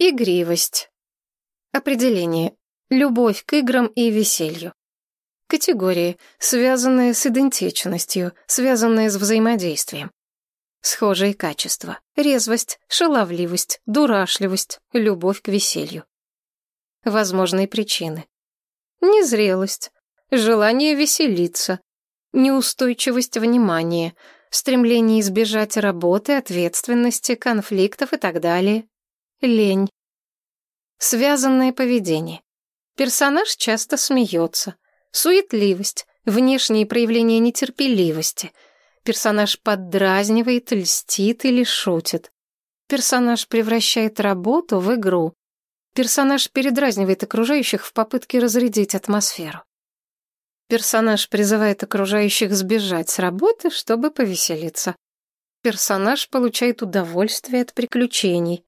Игривость. Определение. Любовь к играм и веселью. Категории, связанные с идентичностью, связанные с взаимодействием. Схожие качества. Резвость, шаловливость, дурашливость, любовь к веселью. Возможные причины. Незрелость, желание веселиться, неустойчивость внимания, стремление избежать работы, ответственности, конфликтов и так далее, лень. Связанное поведение. Персонаж часто смеется. Суетливость, внешние проявления нетерпеливости. Персонаж поддразнивает, льстит или шутит. Персонаж превращает работу в игру. Персонаж передразнивает окружающих в попытке разрядить атмосферу. Персонаж призывает окружающих сбежать с работы, чтобы повеселиться. Персонаж получает удовольствие от приключений.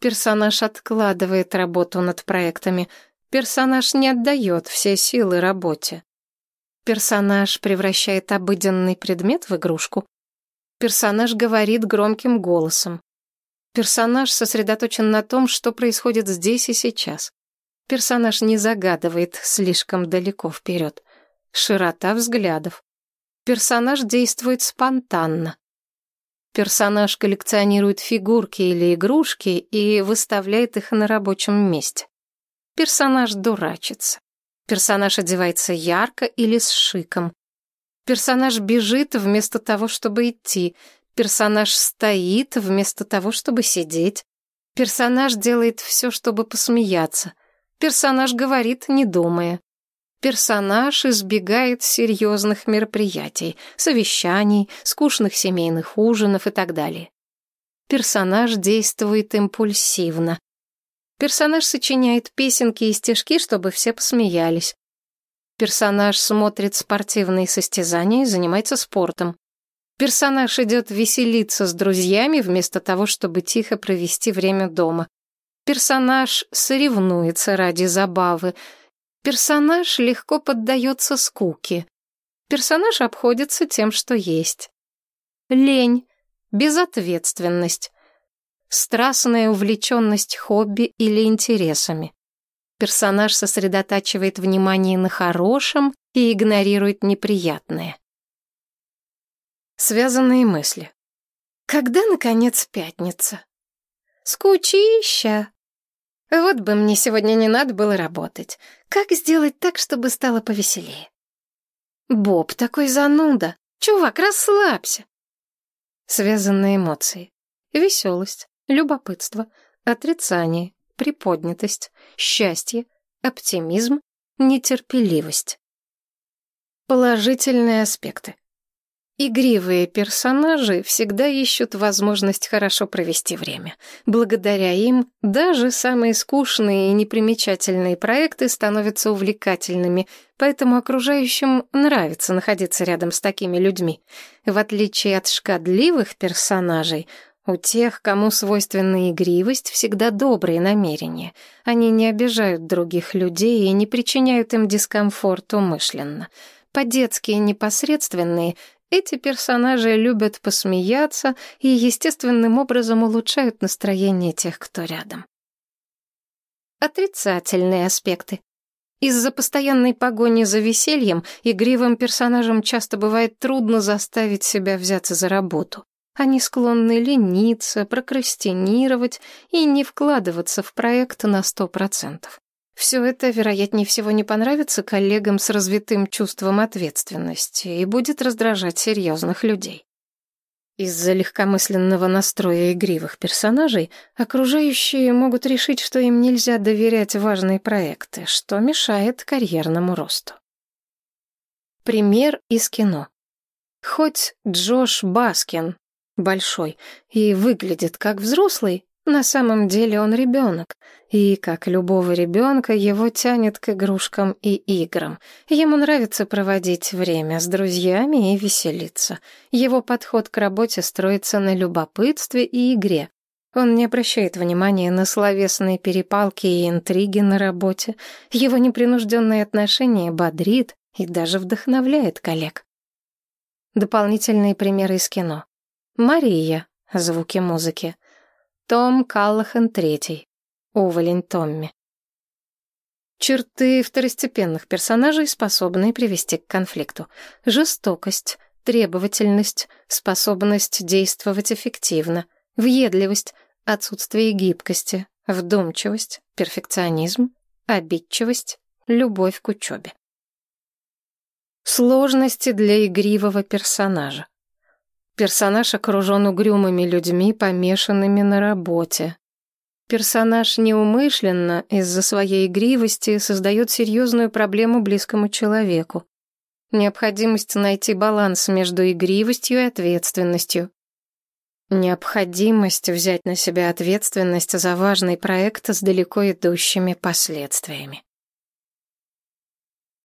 Персонаж откладывает работу над проектами. Персонаж не отдает все силы работе. Персонаж превращает обыденный предмет в игрушку. Персонаж говорит громким голосом. Персонаж сосредоточен на том, что происходит здесь и сейчас. Персонаж не загадывает слишком далеко вперед широта взглядов. Персонаж действует спонтанно. Персонаж коллекционирует фигурки или игрушки и выставляет их на рабочем месте. Персонаж дурачится. Персонаж одевается ярко или с шиком. Персонаж бежит вместо того, чтобы идти. Персонаж стоит вместо того, чтобы сидеть. Персонаж делает все, чтобы посмеяться. Персонаж говорит, не думая. Персонаж избегает серьезных мероприятий, совещаний, скучных семейных ужинов и так далее. Персонаж действует импульсивно. Персонаж сочиняет песенки и стишки, чтобы все посмеялись. Персонаж смотрит спортивные состязания и занимается спортом. Персонаж идет веселиться с друзьями вместо того, чтобы тихо провести время дома. Персонаж соревнуется ради забавы. Персонаж легко поддается скуке. Персонаж обходится тем, что есть. Лень, безответственность, страстная увлеченность хобби или интересами. Персонаж сосредотачивает внимание на хорошем и игнорирует неприятное. Связанные мысли. Когда, наконец, пятница? Скучища. Вот бы мне сегодня не надо было работать. Как сделать так, чтобы стало повеселее? Боб такой зануда. Чувак, расслабься. Связанные эмоции. Веселость, любопытство, отрицание, приподнятость, счастье, оптимизм, нетерпеливость. Положительные аспекты. Игривые персонажи всегда ищут возможность хорошо провести время. Благодаря им даже самые скучные и непримечательные проекты становятся увлекательными, поэтому окружающим нравится находиться рядом с такими людьми. В отличие от шкодливых персонажей, у тех, кому свойственна игривость, всегда добрые намерения. Они не обижают других людей и не причиняют им дискомфорт умышленно. По-детски непосредственные — эти персонажи любят посмеяться и естественным образом улучшают настроение тех, кто рядом. Отрицательные аспекты. Из-за постоянной погони за весельем игривым персонажам часто бывает трудно заставить себя взяться за работу. Они склонны лениться, прокрастинировать и не вкладываться в проект на сто процентов. Все это, вероятнее всего, не понравится коллегам с развитым чувством ответственности и будет раздражать серьезных людей. Из-за легкомысленного настроя игривых персонажей окружающие могут решить, что им нельзя доверять важные проекты, что мешает карьерному росту. Пример из кино. Хоть Джош Баскин большой и выглядит как взрослый, на самом деле он ребенок, и, как любого ребенка, его тянет к игрушкам и играм. Ему нравится проводить время с друзьями и веселиться. Его подход к работе строится на любопытстве и игре. Он не обращает внимания на словесные перепалки и интриги на работе. Его непринужденное отношение бодрит и даже вдохновляет коллег. Дополнительные примеры из кино. Мария. Звуки музыки. Том Каллахан III. Уволень Томми. Черты второстепенных персонажей, способные привести к конфликту. Жестокость, требовательность, способность действовать эффективно, въедливость, отсутствие гибкости, вдумчивость, перфекционизм, обидчивость, любовь к учебе. Сложности для игривого персонажа. Персонаж окружен угрюмыми людьми, помешанными на работе. Персонаж неумышленно из-за своей игривости создает серьезную проблему близкому человеку. Необходимость найти баланс между игривостью и ответственностью. Необходимость взять на себя ответственность за важный проект с далеко идущими последствиями.